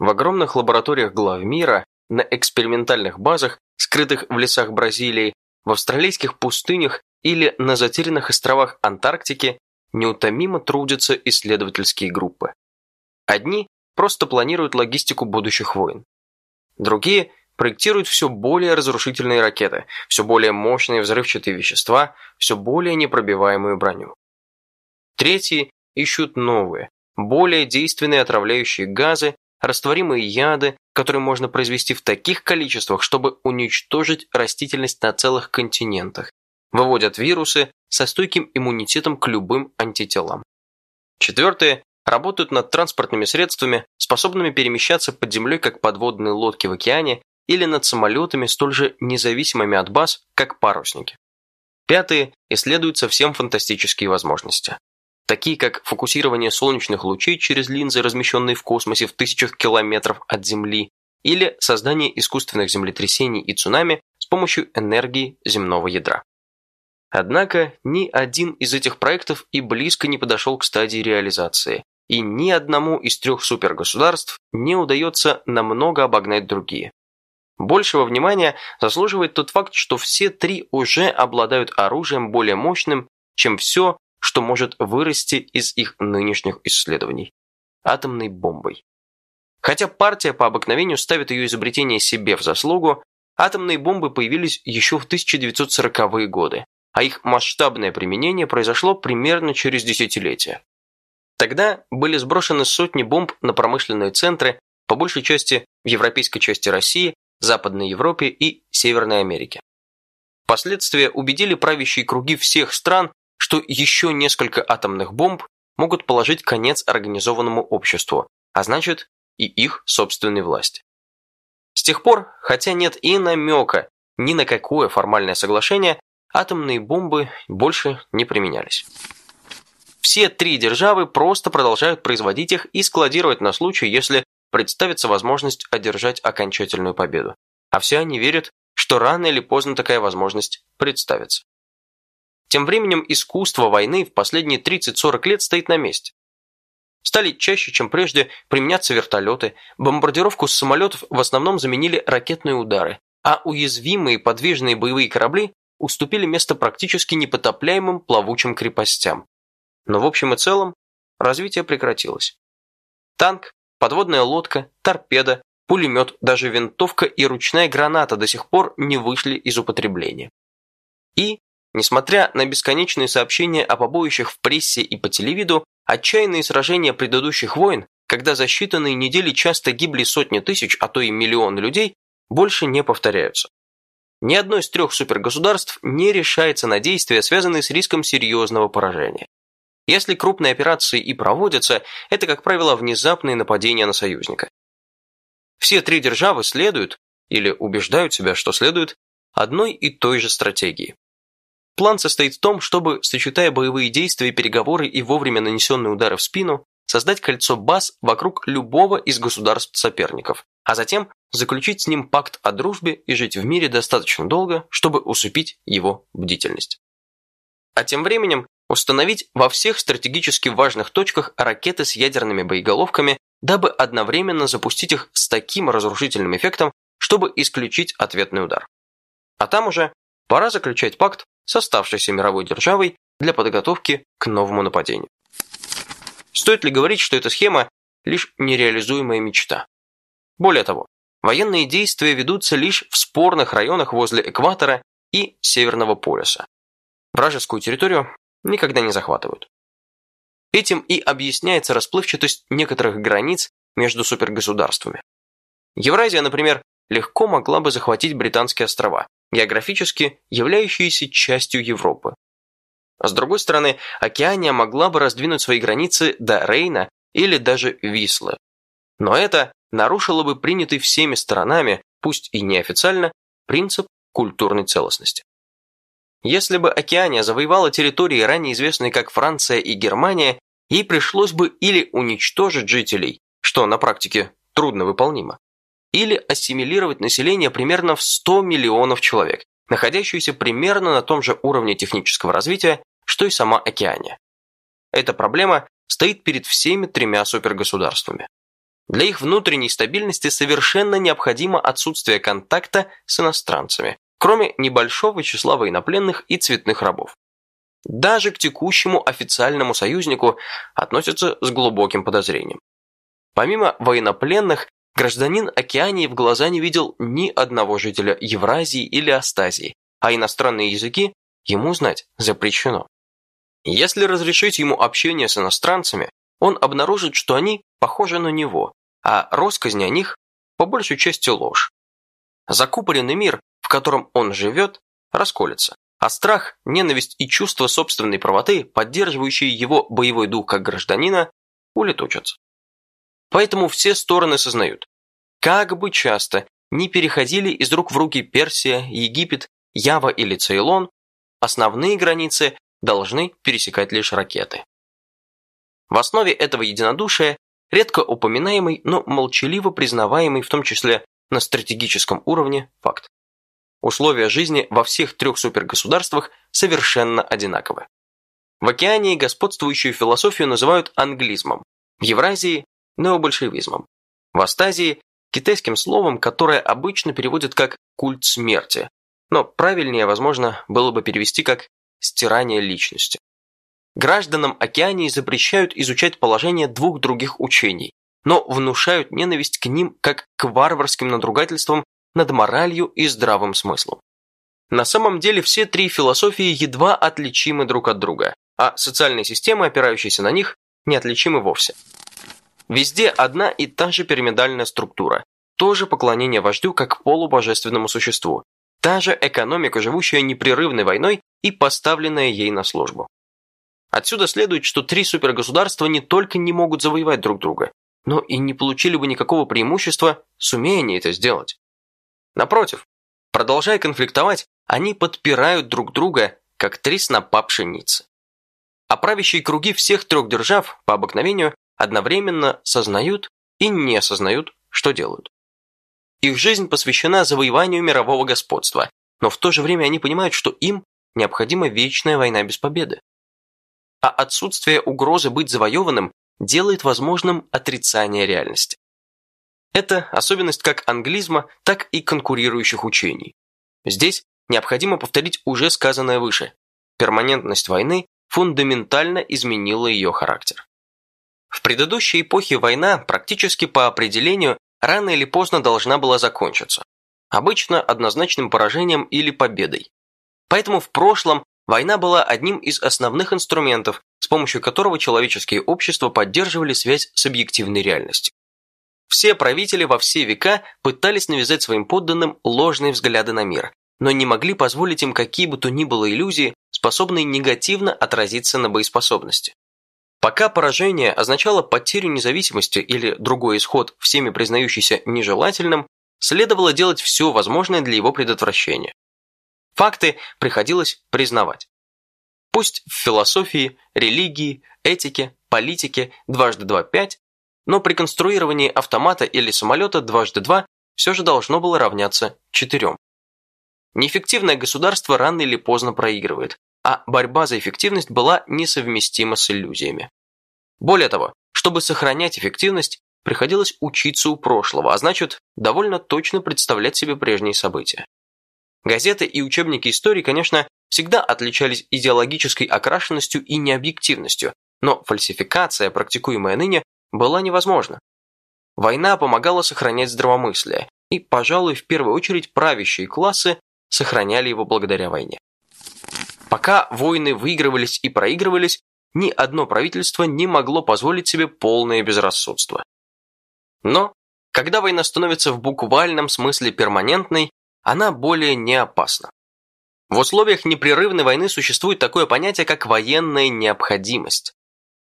В огромных лабораториях глав мира, на экспериментальных базах, скрытых в лесах Бразилии, в австралийских пустынях или на затерянных островах Антарктики неутомимо трудятся исследовательские группы. Одни просто планируют логистику будущих войн. Другие проектируют все более разрушительные ракеты, все более мощные взрывчатые вещества, все более непробиваемую броню. Третьи ищут новые, более действенные отравляющие газы, растворимые яды, которые можно произвести в таких количествах, чтобы уничтожить растительность на целых континентах. Выводят вирусы со стойким иммунитетом к любым антителам. Четвертые работают над транспортными средствами, способными перемещаться под землей как подводные лодки в океане или над самолетами, столь же независимыми от баз, как парусники. Пятые исследуют совсем фантастические возможности такие как фокусирование солнечных лучей через линзы, размещенные в космосе в тысячах километров от Земли, или создание искусственных землетрясений и цунами с помощью энергии земного ядра. Однако ни один из этих проектов и близко не подошел к стадии реализации, и ни одному из трех супергосударств не удается намного обогнать другие. Большего внимания заслуживает тот факт, что все три уже обладают оружием более мощным, чем все, что может вырасти из их нынешних исследований – атомной бомбой. Хотя партия по обыкновению ставит ее изобретение себе в заслугу, атомные бомбы появились еще в 1940-е годы, а их масштабное применение произошло примерно через десятилетие. Тогда были сброшены сотни бомб на промышленные центры, по большей части в европейской части России, Западной Европе и Северной Америке. Последствия убедили правящие круги всех стран что еще несколько атомных бомб могут положить конец организованному обществу, а значит и их собственной власти. С тех пор, хотя нет и намека ни на какое формальное соглашение, атомные бомбы больше не применялись. Все три державы просто продолжают производить их и складировать на случай, если представится возможность одержать окончательную победу. А все они верят, что рано или поздно такая возможность представится. Тем временем искусство войны в последние 30-40 лет стоит на месте. Стали чаще, чем прежде, применяться вертолеты, бомбардировку с самолетов в основном заменили ракетные удары, а уязвимые подвижные боевые корабли уступили место практически непотопляемым плавучим крепостям. Но в общем и целом развитие прекратилось. Танк, подводная лодка, торпеда, пулемет, даже винтовка и ручная граната до сих пор не вышли из употребления. И Несмотря на бесконечные сообщения о побоищах в прессе и по телевиду, отчаянные сражения предыдущих войн, когда за считанные недели часто гибли сотни тысяч, а то и миллионы людей, больше не повторяются. Ни одно из трех супергосударств не решается на действия, связанные с риском серьезного поражения. Если крупные операции и проводятся, это, как правило, внезапные нападения на союзника. Все три державы следуют, или убеждают себя, что следуют, одной и той же стратегии. План состоит в том, чтобы, сочетая боевые действия, переговоры и вовремя нанесенные удары в спину, создать кольцо баз вокруг любого из государств-соперников, а затем заключить с ним пакт о дружбе и жить в мире достаточно долго, чтобы усыпить его бдительность. А тем временем установить во всех стратегически важных точках ракеты с ядерными боеголовками, дабы одновременно запустить их с таким разрушительным эффектом, чтобы исключить ответный удар. А там уже пора заключать пакт с оставшейся мировой державой для подготовки к новому нападению. Стоит ли говорить, что эта схема – лишь нереализуемая мечта? Более того, военные действия ведутся лишь в спорных районах возле экватора и Северного полюса. Вражескую территорию никогда не захватывают. Этим и объясняется расплывчатость некоторых границ между супергосударствами. Евразия, например, легко могла бы захватить Британские острова, географически являющиеся частью Европы. А с другой стороны, Океания могла бы раздвинуть свои границы до Рейна или даже Вислы. Но это нарушило бы принятый всеми сторонами, пусть и неофициально, принцип культурной целостности. Если бы Океания завоевала территории, ранее известные как Франция и Германия, ей пришлось бы или уничтожить жителей, что на практике трудно выполнимо, или ассимилировать население примерно в 100 миллионов человек, находящуюся примерно на том же уровне технического развития, что и сама Океания. Эта проблема стоит перед всеми тремя супергосударствами. Для их внутренней стабильности совершенно необходимо отсутствие контакта с иностранцами, кроме небольшого числа военнопленных и цветных рабов. Даже к текущему официальному союзнику относятся с глубоким подозрением. Помимо военнопленных, гражданин Океании в глаза не видел ни одного жителя Евразии или Астазии, а иностранные языки ему знать запрещено. Если разрешить ему общение с иностранцами, он обнаружит, что они похожи на него, а россказни о них по большей части ложь. Закупоренный мир, в котором он живет, расколется, а страх, ненависть и чувство собственной правоты, поддерживающие его боевой дух как гражданина, улетучатся. Поэтому все стороны сознают, как бы часто не переходили из рук в руки Персия, Египет, Ява или Цейлон, основные границы должны пересекать лишь ракеты. В основе этого единодушия редко упоминаемый, но молчаливо признаваемый в том числе на стратегическом уровне факт. Условия жизни во всех трех супергосударствах совершенно одинаковы. В Океании господствующую философию называют англизмом, в Евразии – необольшевизмом, в Астазии – китайским словом, которое обычно переводят как «культ смерти», но правильнее, возможно, было бы перевести как «стирание личности». Гражданам Океании запрещают изучать положение двух других учений, но внушают ненависть к ним как к варварским надругательствам над моралью и здравым смыслом. На самом деле все три философии едва отличимы друг от друга, а социальные системы, опирающиеся на них, неотличимы вовсе. Везде одна и та же пирамидальная структура, тоже поклонение вождю как полубожественному существу, та же экономика, живущая непрерывной войной и поставленная ей на службу. Отсюда следует, что три супергосударства не только не могут завоевать друг друга, но и не получили бы никакого преимущества, сумея они это сделать. Напротив, продолжая конфликтовать, они подпирают друг друга, как три снопа пшеницы. А правящие круги всех трех держав, по обыкновению, одновременно сознают и не осознают, что делают. Их жизнь посвящена завоеванию мирового господства, но в то же время они понимают, что им необходима вечная война без победы а отсутствие угрозы быть завоеванным делает возможным отрицание реальности. Это особенность как англизма, так и конкурирующих учений. Здесь необходимо повторить уже сказанное выше. Перманентность войны фундаментально изменила ее характер. В предыдущей эпохе война практически по определению рано или поздно должна была закончиться. Обычно однозначным поражением или победой. Поэтому в прошлом Война была одним из основных инструментов, с помощью которого человеческие общества поддерживали связь с объективной реальностью. Все правители во все века пытались навязать своим подданным ложные взгляды на мир, но не могли позволить им какие бы то ни было иллюзии, способные негативно отразиться на боеспособности. Пока поражение означало потерю независимости или другой исход, всеми признающийся нежелательным, следовало делать все возможное для его предотвращения. Факты приходилось признавать. Пусть в философии, религии, этике, политике дважды два пять, но при конструировании автомата или самолета дважды два все же должно было равняться четырем. Неэффективное государство рано или поздно проигрывает, а борьба за эффективность была несовместима с иллюзиями. Более того, чтобы сохранять эффективность, приходилось учиться у прошлого, а значит, довольно точно представлять себе прежние события. Газеты и учебники истории, конечно, всегда отличались идеологической окрашенностью и необъективностью, но фальсификация, практикуемая ныне, была невозможна. Война помогала сохранять здравомыслие, и, пожалуй, в первую очередь правящие классы сохраняли его благодаря войне. Пока войны выигрывались и проигрывались, ни одно правительство не могло позволить себе полное безрассудство. Но, когда война становится в буквальном смысле перманентной, она более не опасна. В условиях непрерывной войны существует такое понятие, как военная необходимость.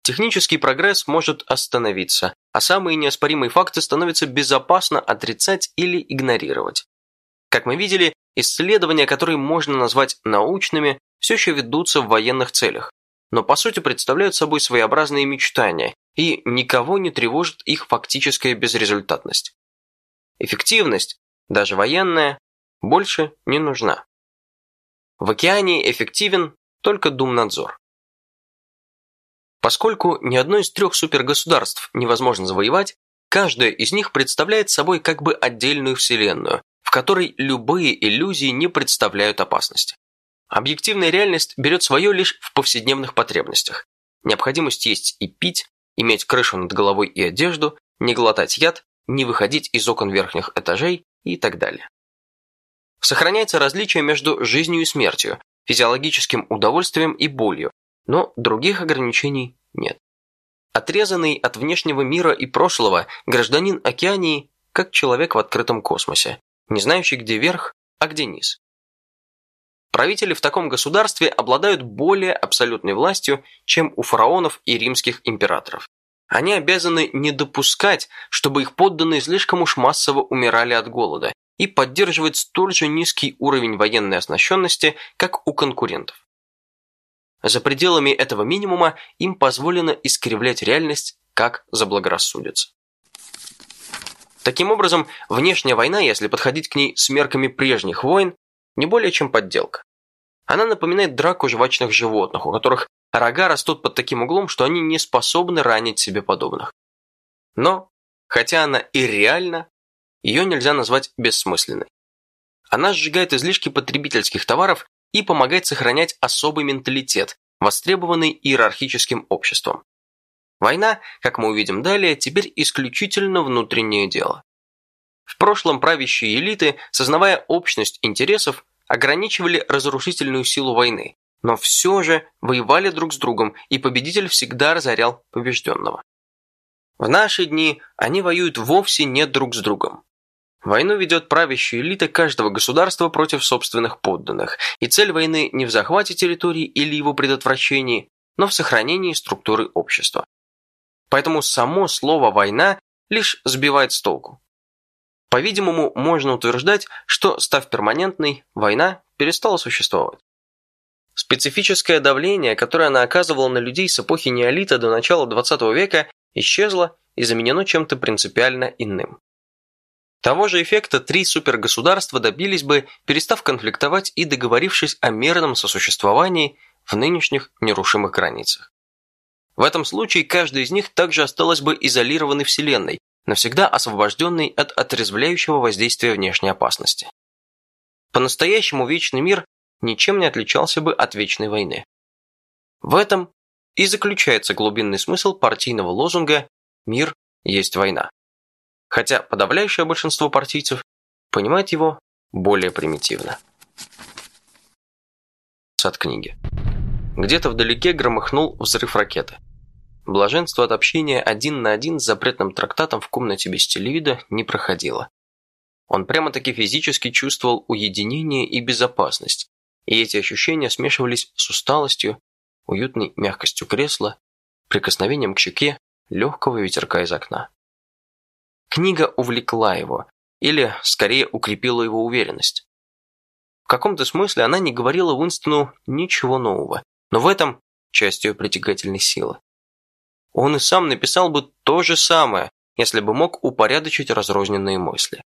Технический прогресс может остановиться, а самые неоспоримые факты становится безопасно отрицать или игнорировать. Как мы видели, исследования, которые можно назвать научными, все еще ведутся в военных целях, но по сути представляют собой своеобразные мечтания, и никого не тревожит их фактическая безрезультатность. Эффективность, даже военная, больше не нужна. В океане эффективен только Думнадзор. Поскольку ни одно из трех супергосударств невозможно завоевать, Каждая из них представляет собой как бы отдельную вселенную, которой любые иллюзии не представляют опасности. Объективная реальность берет свое лишь в повседневных потребностях. Необходимость есть и пить, иметь крышу над головой и одежду, не глотать яд, не выходить из окон верхних этажей и так далее. Сохраняется различие между жизнью и смертью, физиологическим удовольствием и болью, но других ограничений нет. Отрезанный от внешнего мира и прошлого, гражданин Океании как человек в открытом космосе, не знающий, где верх, а где низ. Правители в таком государстве обладают более абсолютной властью, чем у фараонов и римских императоров. Они обязаны не допускать, чтобы их подданные слишком уж массово умирали от голода и поддерживать столь же низкий уровень военной оснащенности, как у конкурентов. За пределами этого минимума им позволено искривлять реальность, как заблагорассудится. Таким образом, внешняя война, если подходить к ней с мерками прежних войн, не более чем подделка. Она напоминает драку жвачных животных, у которых рога растут под таким углом, что они не способны ранить себе подобных. Но, хотя она и реальна, ее нельзя назвать бессмысленной. Она сжигает излишки потребительских товаров и помогает сохранять особый менталитет, востребованный иерархическим обществом. Война, как мы увидим далее, теперь исключительно внутреннее дело. В прошлом правящие элиты, сознавая общность интересов, ограничивали разрушительную силу войны, но все же воевали друг с другом, и победитель всегда разорял побежденного. В наши дни они воюют вовсе не друг с другом. Войну ведет правящая элита каждого государства против собственных подданных, и цель войны не в захвате территории или его предотвращении, но в сохранении структуры общества. Поэтому само слово «война» лишь сбивает с толку. По-видимому, можно утверждать, что, став перманентной, война перестала существовать. Специфическое давление, которое она оказывала на людей с эпохи неолита до начала XX века, исчезло и заменено чем-то принципиально иным. Того же эффекта три супергосударства добились бы, перестав конфликтовать и договорившись о мирном сосуществовании в нынешних нерушимых границах. В этом случае каждая из них также осталась бы изолированной вселенной, навсегда освобожденной от отрезвляющего воздействия внешней опасности. По-настоящему вечный мир ничем не отличался бы от вечной войны. В этом и заключается глубинный смысл партийного лозунга «Мир есть война» хотя подавляющее большинство партийцев понимает его более примитивно. От книги. Где-то вдалеке громыхнул взрыв ракеты. Блаженство от общения один на один с запретным трактатом в комнате без телевида не проходило. Он прямо-таки физически чувствовал уединение и безопасность, и эти ощущения смешивались с усталостью, уютной мягкостью кресла, прикосновением к щеке, легкого ветерка из окна. Книга увлекла его, или, скорее, укрепила его уверенность. В каком-то смысле она не говорила Уинстону ничего нового, но в этом часть ее притягательной силы. Он и сам написал бы то же самое, если бы мог упорядочить разрозненные мысли.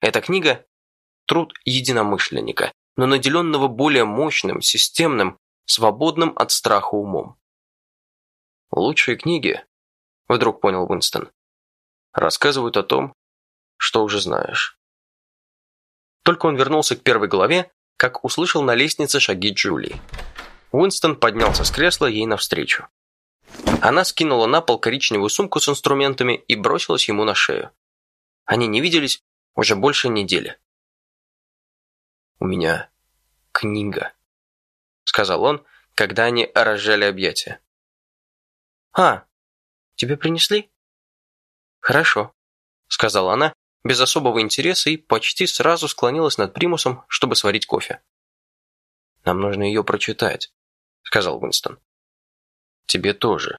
Эта книга – труд единомышленника, но наделенного более мощным, системным, свободным от страха умом. «Лучшие книги», – вдруг понял Уинстон, рассказывают о том, что уже знаешь. Только он вернулся к первой главе, как услышал на лестнице шаги Джулии. Уинстон поднялся с кресла ей навстречу. Она скинула на пол коричневую сумку с инструментами и бросилась ему на шею. Они не виделись уже больше недели. «У меня книга», — сказал он, когда они разжали объятия. «А, тебе принесли?» «Хорошо», — сказала она, без особого интереса и почти сразу склонилась над примусом, чтобы сварить кофе. «Нам нужно ее прочитать», — сказал Уинстон. «Тебе тоже.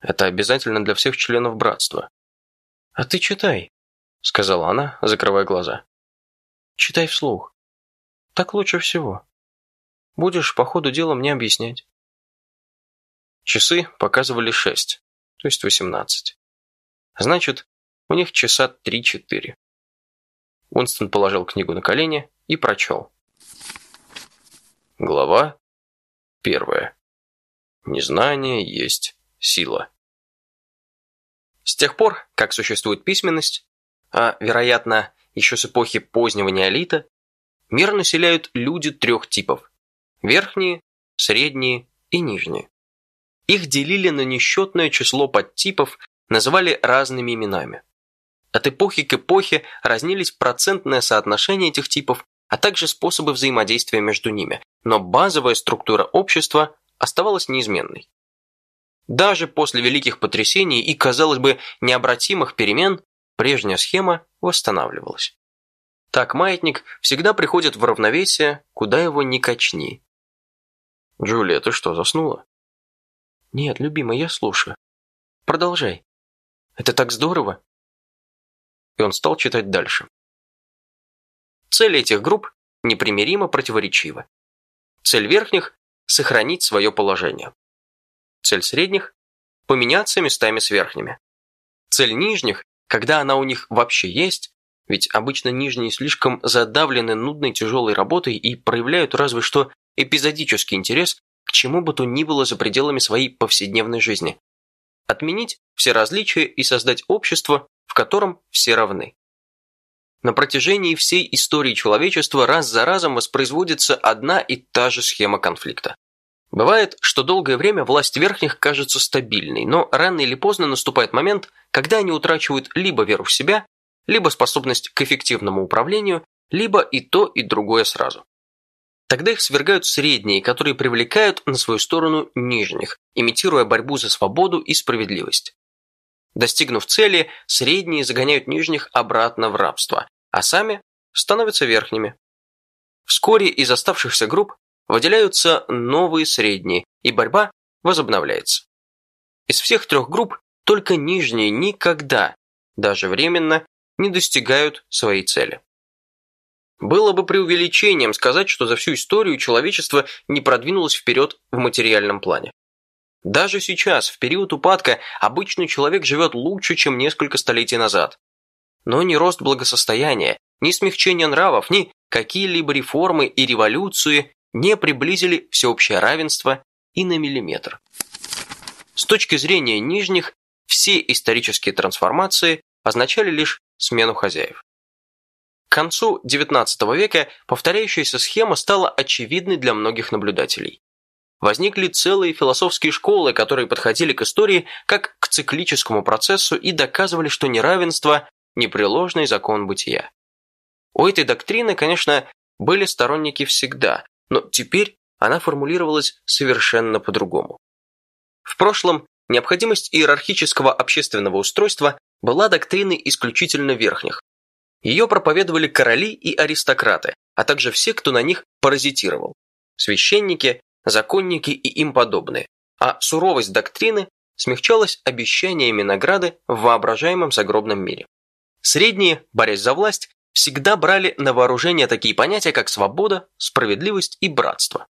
Это обязательно для всех членов братства». «А ты читай», — сказала она, закрывая глаза. «Читай вслух. Так лучше всего. Будешь по ходу дела мне объяснять». Часы показывали шесть, то есть восемнадцать. Значит, у них часа три-четыре. Уинстон положил книгу на колени и прочел. Глава первая. Незнание есть сила. С тех пор, как существует письменность, а, вероятно, еще с эпохи позднего неолита, мир населяют люди трех типов – верхние, средние и нижние. Их делили на несчетное число подтипов, называли разными именами. От эпохи к эпохе разнились процентное соотношение этих типов, а также способы взаимодействия между ними, но базовая структура общества оставалась неизменной. Даже после великих потрясений и, казалось бы, необратимых перемен, прежняя схема восстанавливалась. Так маятник всегда приходит в равновесие, куда его ни качни. «Джулия, ты что, заснула?» «Нет, любимый, я слушаю. Продолжай. Это так здорово!» И он стал читать дальше. Цели этих групп непримиримо противоречивы. Цель верхних – сохранить свое положение. Цель средних – поменяться местами с верхними. Цель нижних, когда она у них вообще есть, ведь обычно нижние слишком задавлены нудной тяжелой работой и проявляют разве что эпизодический интерес к чему бы то ни было за пределами своей повседневной жизни. Отменить все различия и создать общество, в котором все равны. На протяжении всей истории человечества раз за разом воспроизводится одна и та же схема конфликта. Бывает, что долгое время власть верхних кажется стабильной, но рано или поздно наступает момент, когда они утрачивают либо веру в себя, либо способность к эффективному управлению, либо и то, и другое сразу. Тогда их свергают средние, которые привлекают на свою сторону нижних, имитируя борьбу за свободу и справедливость. Достигнув цели, средние загоняют нижних обратно в рабство, а сами становятся верхними. Вскоре из оставшихся групп выделяются новые средние, и борьба возобновляется. Из всех трех групп только нижние никогда, даже временно, не достигают своей цели. Было бы преувеличением сказать, что за всю историю человечество не продвинулось вперед в материальном плане. Даже сейчас, в период упадка, обычный человек живет лучше, чем несколько столетий назад. Но ни рост благосостояния, ни смягчение нравов, ни какие-либо реформы и революции не приблизили всеобщее равенство и на миллиметр. С точки зрения нижних, все исторические трансформации означали лишь смену хозяев. К концу XIX века повторяющаяся схема стала очевидной для многих наблюдателей. Возникли целые философские школы, которые подходили к истории как к циклическому процессу и доказывали, что неравенство – непреложный закон бытия. У этой доктрины, конечно, были сторонники всегда, но теперь она формулировалась совершенно по-другому. В прошлом необходимость иерархического общественного устройства была доктриной исключительно верхних. Ее проповедовали короли и аристократы, а также все, кто на них паразитировал – священники, законники и им подобные, а суровость доктрины смягчалась обещаниями награды в воображаемом загробном мире. Средние, борясь за власть, всегда брали на вооружение такие понятия, как свобода, справедливость и братство.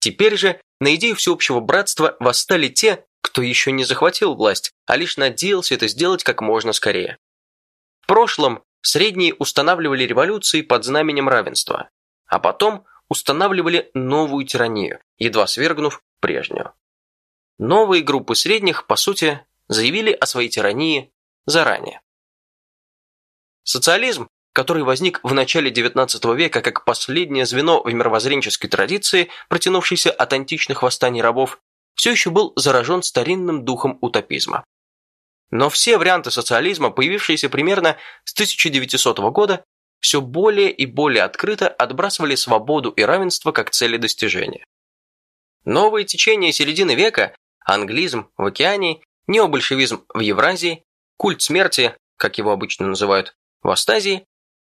Теперь же на идею всеобщего братства восстали те, кто еще не захватил власть, а лишь надеялся это сделать как можно скорее. В прошлом средние устанавливали революции под знаменем равенства, а потом устанавливали новую тиранию, едва свергнув прежнюю. Новые группы средних, по сути, заявили о своей тирании заранее. Социализм который возник в начале XIX века как последнее звено в мировоззренческой традиции, протянувшейся от античных восстаний рабов, все еще был заражен старинным духом утопизма. Но все варианты социализма, появившиеся примерно с 1900 года, все более и более открыто отбрасывали свободу и равенство как цели достижения. Новые течения середины века, англизм в Океании, необольшевизм в Евразии, культ смерти, как его обычно называют, в Астазии,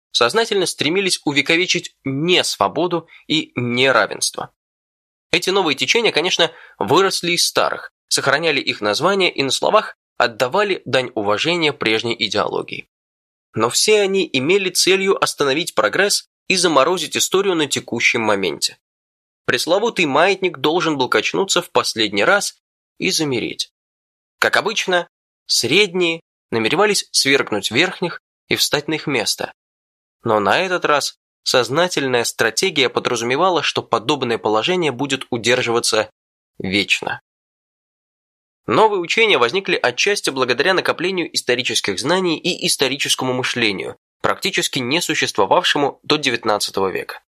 сознательно стремились увековечить не свободу и неравенство. Эти новые течения, конечно, выросли из старых, сохраняли их названия и на словах отдавали дань уважения прежней идеологии. Но все они имели целью остановить прогресс и заморозить историю на текущем моменте. Пресловутый маятник должен был качнуться в последний раз и замереть. Как обычно, средние намеревались свергнуть верхних и встать на их место, но на этот раз сознательная стратегия подразумевала, что подобное положение будет удерживаться вечно. Новые учения возникли отчасти благодаря накоплению исторических знаний и историческому мышлению, практически не существовавшему до XIX века.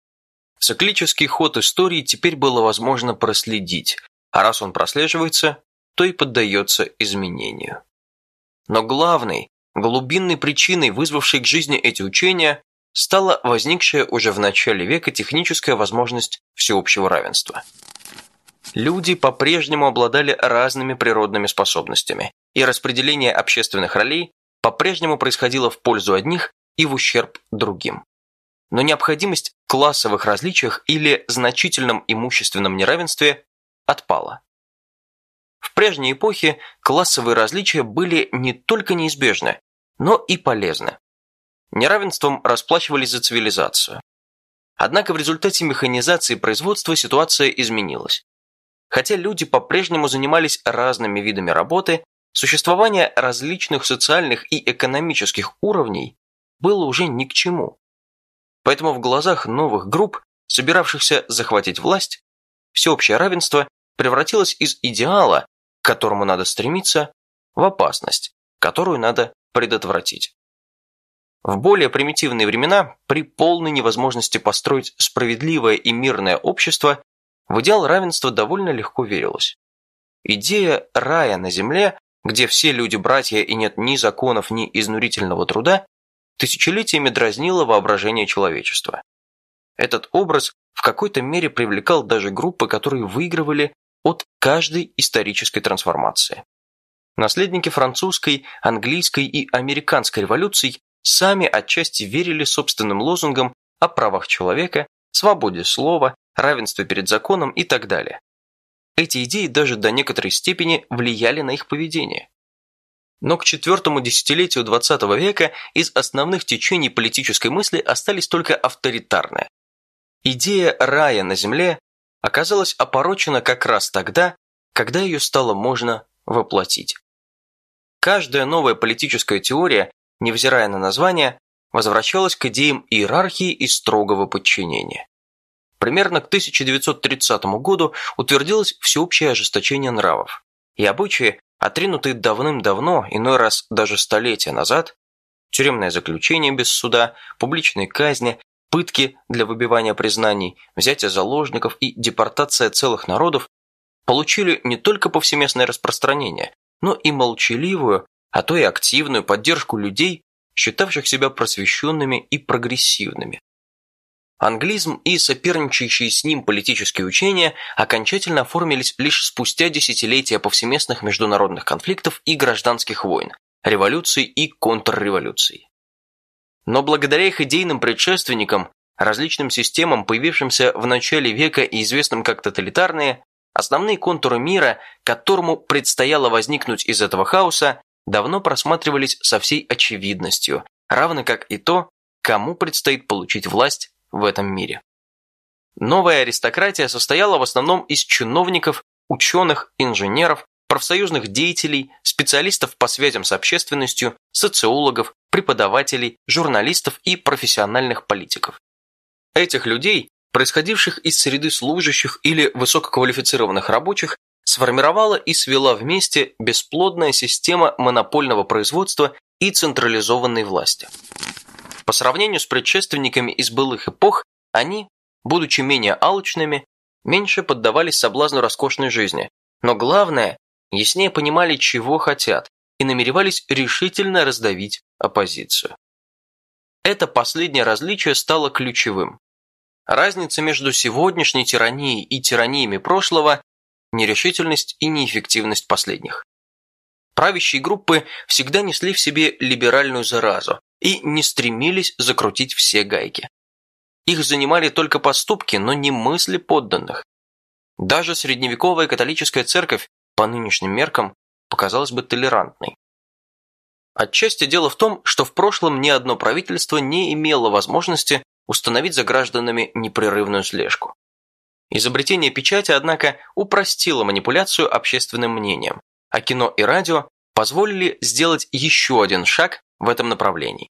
Циклический ход истории теперь было возможно проследить, а раз он прослеживается, то и поддается изменению. Но главной, глубинной причиной, вызвавшей к жизни эти учения, стала возникшая уже в начале века техническая возможность всеобщего равенства. Люди по-прежнему обладали разными природными способностями, и распределение общественных ролей по-прежнему происходило в пользу одних и в ущерб другим. Но необходимость в классовых различиях или значительном имущественном неравенстве отпала. В прежней эпохе классовые различия были не только неизбежны, но и полезны. Неравенством расплачивались за цивилизацию. Однако в результате механизации производства ситуация изменилась. Хотя люди по-прежнему занимались разными видами работы, существование различных социальных и экономических уровней было уже ни к чему. Поэтому в глазах новых групп, собиравшихся захватить власть, всеобщее равенство превратилось из идеала, к которому надо стремиться, в опасность, которую надо предотвратить. В более примитивные времена, при полной невозможности построить справедливое и мирное общество, в идеал равенства довольно легко верилось. Идея рая на земле, где все люди братья и нет ни законов, ни изнурительного труда, тысячелетиями дразнила воображение человечества. Этот образ в какой-то мере привлекал даже группы, которые выигрывали от каждой исторической трансформации. Наследники французской, английской и американской революций сами отчасти верили собственным лозунгам о правах человека, свободе слова, равенстве перед законом и так далее. Эти идеи даже до некоторой степени влияли на их поведение. Но к четвертому десятилетию XX века из основных течений политической мысли остались только авторитарные. Идея рая на земле оказалась опорочена как раз тогда, когда ее стало можно воплотить. Каждая новая политическая теория невзирая на название, возвращалась к идеям иерархии и строгого подчинения. Примерно к 1930 году утвердилось всеобщее ожесточение нравов, и обычаи, отринутые давным-давно, иной раз даже столетия назад, тюремное заключение без суда, публичные казни, пытки для выбивания признаний, взятие заложников и депортация целых народов получили не только повсеместное распространение, но и молчаливую, а то и активную поддержку людей, считавших себя просвещенными и прогрессивными. Англизм и соперничающие с ним политические учения окончательно оформились лишь спустя десятилетия повсеместных международных конфликтов и гражданских войн, революций и контрреволюций. Но благодаря их идейным предшественникам, различным системам, появившимся в начале века и известным как тоталитарные, основные контуры мира, которому предстояло возникнуть из этого хаоса, давно просматривались со всей очевидностью, равно как и то, кому предстоит получить власть в этом мире. Новая аристократия состояла в основном из чиновников, ученых, инженеров, профсоюзных деятелей, специалистов по связям с общественностью, социологов, преподавателей, журналистов и профессиональных политиков. Этих людей, происходивших из среды служащих или высококвалифицированных рабочих, сформировала и свела вместе бесплодная система монопольного производства и централизованной власти. По сравнению с предшественниками из былых эпох, они, будучи менее алчными, меньше поддавались соблазну роскошной жизни, но главное, яснее понимали, чего хотят, и намеревались решительно раздавить оппозицию. Это последнее различие стало ключевым. Разница между сегодняшней тиранией и тираниями прошлого нерешительность и неэффективность последних. Правящие группы всегда несли в себе либеральную заразу и не стремились закрутить все гайки. Их занимали только поступки, но не мысли подданных. Даже средневековая католическая церковь, по нынешним меркам, показалась бы толерантной. Отчасти дело в том, что в прошлом ни одно правительство не имело возможности установить за гражданами непрерывную слежку. Изобретение печати, однако, упростило манипуляцию общественным мнением, а кино и радио позволили сделать еще один шаг в этом направлении.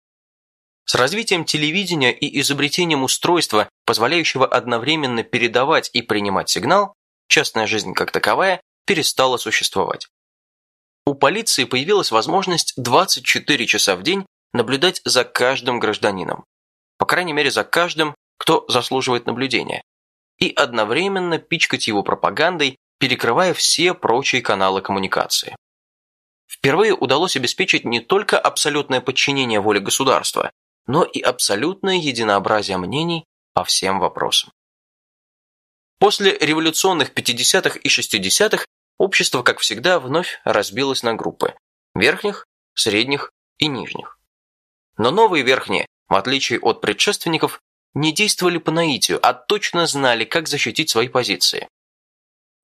С развитием телевидения и изобретением устройства, позволяющего одновременно передавать и принимать сигнал, частная жизнь как таковая перестала существовать. у полиции появилась возможность 24 часа в день наблюдать за каждым гражданином. По крайней мере, за каждым, кто заслуживает наблюдения. И одновременно пичкать его пропагандой, перекрывая все прочие каналы коммуникации. Впервые удалось обеспечить не только абсолютное подчинение воле государства, но и абсолютное единообразие мнений по всем вопросам. После революционных 50-х и 60-х общество, как всегда, вновь разбилось на группы – верхних, средних и нижних. Но новые верхние, в отличие от предшественников, не действовали по наитию, а точно знали, как защитить свои позиции.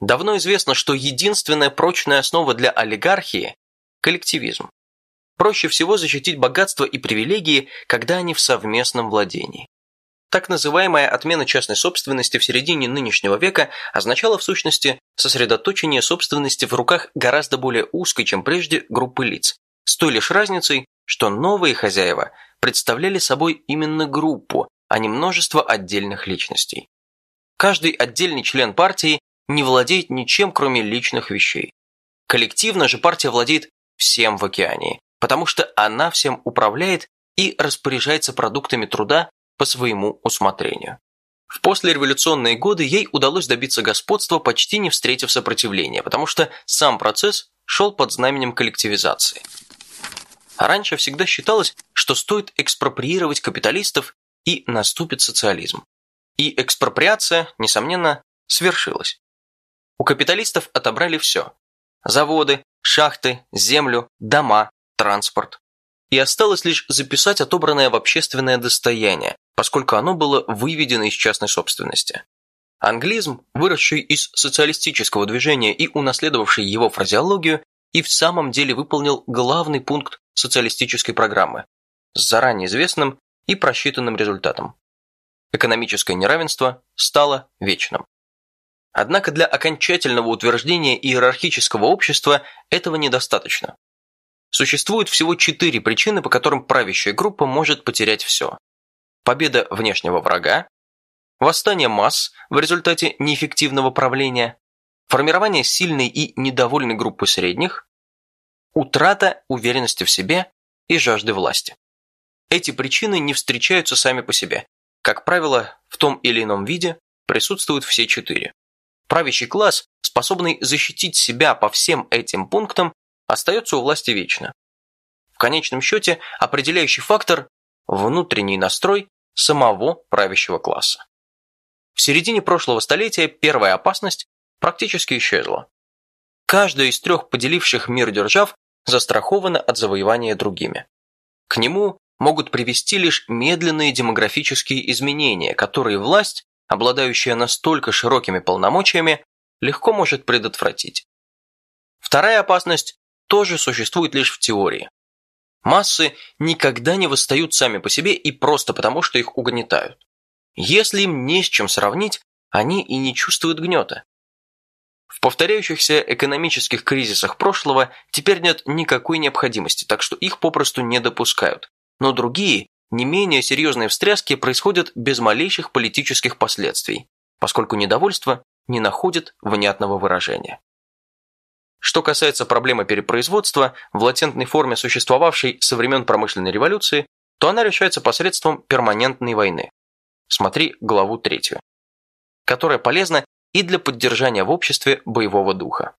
Давно известно, что единственная прочная основа для олигархии – коллективизм. Проще всего защитить богатство и привилегии, когда они в совместном владении. Так называемая отмена частной собственности в середине нынешнего века означала в сущности сосредоточение собственности в руках гораздо более узкой, чем прежде, группы лиц, с той лишь разницей, что новые хозяева представляли собой именно группу, а не множество отдельных личностей. Каждый отдельный член партии не владеет ничем, кроме личных вещей. Коллективно же партия владеет всем в океане, потому что она всем управляет и распоряжается продуктами труда по своему усмотрению. В послереволюционные годы ей удалось добиться господства, почти не встретив сопротивления, потому что сам процесс шел под знаменем коллективизации. А раньше всегда считалось, что стоит экспроприировать капиталистов и наступит социализм. И экспроприация, несомненно, свершилась. У капиталистов отобрали все. Заводы, шахты, землю, дома, транспорт и осталось лишь записать отобранное в общественное достояние, поскольку оно было выведено из частной собственности. Англизм, выросший из социалистического движения и унаследовавший его фразеологию, и в самом деле выполнил главный пункт социалистической программы с заранее известным и просчитанным результатом. Экономическое неравенство стало вечным. Однако для окончательного утверждения иерархического общества этого недостаточно. Существует всего четыре причины, по которым правящая группа может потерять все. Победа внешнего врага, восстание масс в результате неэффективного правления, формирование сильной и недовольной группы средних, утрата уверенности в себе и жажды власти. Эти причины не встречаются сами по себе. Как правило, в том или ином виде присутствуют все четыре. Правящий класс, способный защитить себя по всем этим пунктам, остается у власти вечно. В конечном счете определяющий фактор – внутренний настрой самого правящего класса. В середине прошлого столетия первая опасность практически исчезла. Каждая из трех поделивших мир держав застрахована от завоевания другими. К нему могут привести лишь медленные демографические изменения, которые власть, обладающая настолько широкими полномочиями, легко может предотвратить. Вторая опасность тоже существует лишь в теории. Массы никогда не восстают сами по себе и просто потому, что их угнетают. Если им не с чем сравнить, они и не чувствуют гнета. В повторяющихся экономических кризисах прошлого теперь нет никакой необходимости, так что их попросту не допускают. Но другие, не менее серьезные встряски происходят без малейших политических последствий, поскольку недовольство не находит внятного выражения. Что касается проблемы перепроизводства, в латентной форме существовавшей со времен промышленной революции, то она решается посредством перманентной войны. Смотри главу третью. Которая полезна и для поддержания в обществе боевого духа.